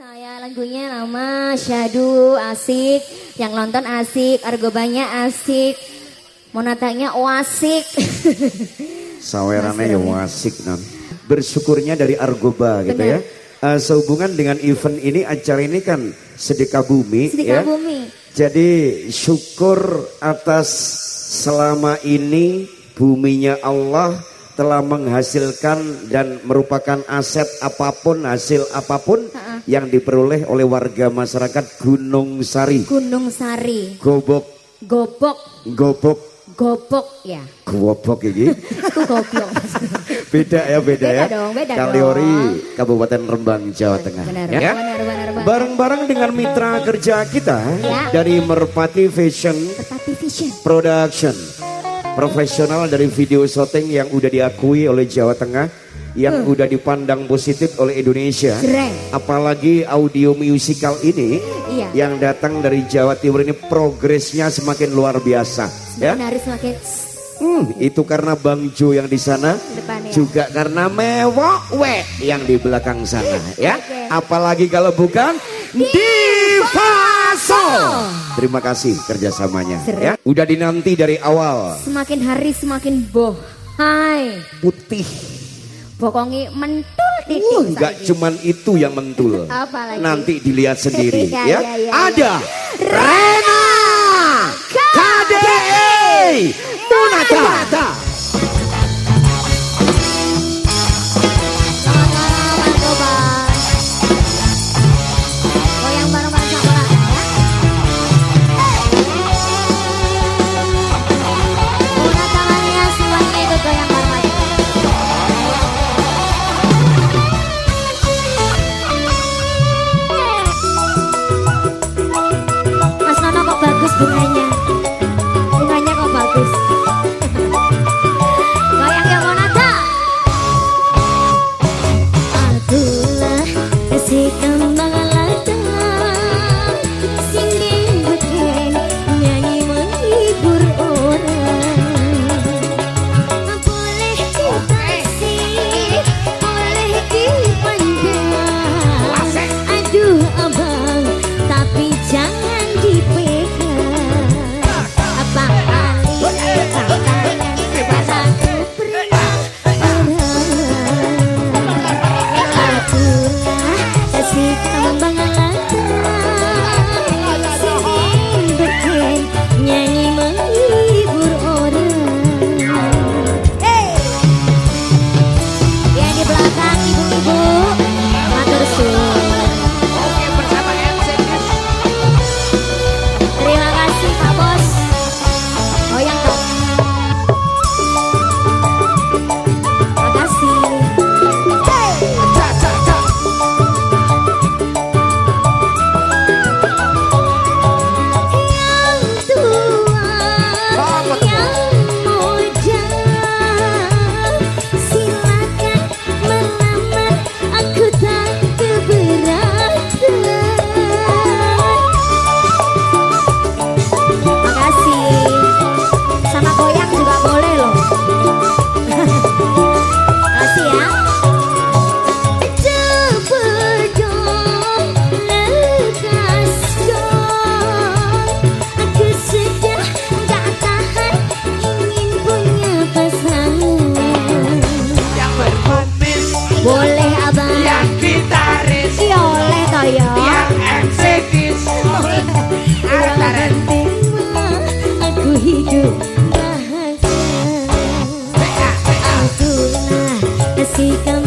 Saya lagunya nama Syadu asik, yang nonton asik, argobanya asik, monatanya wasik. Sawerannya ya wasik non. Bersyukurnya dari Argoba gitu ya. Uh, sehubungan dengan event ini acara ini kan sedekah bumi sedekah ya. bumi. Jadi syukur atas selama ini buminya Allah telah menghasilkan dan merupakan aset apa pun hasil apa pun Ha -ha. yang diperoleh oleh warga masyarakat Gunung Sari. Gunung Sari, Gobok, gobok, gobok, gobok ya. gobok ini. Itu goblok. beda ya beda, Beda ya. dong, beda Kaliori dong. Kabupaten Rembang Jawa Tengah. Benar, ya. benar, benar, benar. Bareng-bareng dengan mitra kerja kita Ya. dari Merpati Fashion Tepati Vision. Production. Profesional dari video syuting yang udah diakui oleh Jawa Tengah, yang udah dipandang positif oleh Indonesia. Keren. Apalagi audio musikal ini Iya. yang datang dari Jawa Timur ini progresnya semakin luar biasa, ya. Semakin hari semakin Hmm, itu karena Bang Jo yang di sana, Depannya. juga karena mewok we yang di belakang sana, ya. Oke. Apalagi kalau bukan Diva Soul. Terima kasih kerjasamanya, Seret. ya. Udah dinanti dari awal, semakin hari semakin boh. Hai, putih. bokongi mentul titik. Uh, nggak saiki. cuman itu yang mentul. Apa lagi? Nanti dilihat sendiri, Iya, ya. iya, iya, Ada Rena KDE Munata. Boleh abang. Yang gitaris. Iya, Oleh toyo iya. Yang MC Dis Kurang penting Aku hidup bahagia. Akulah si kamu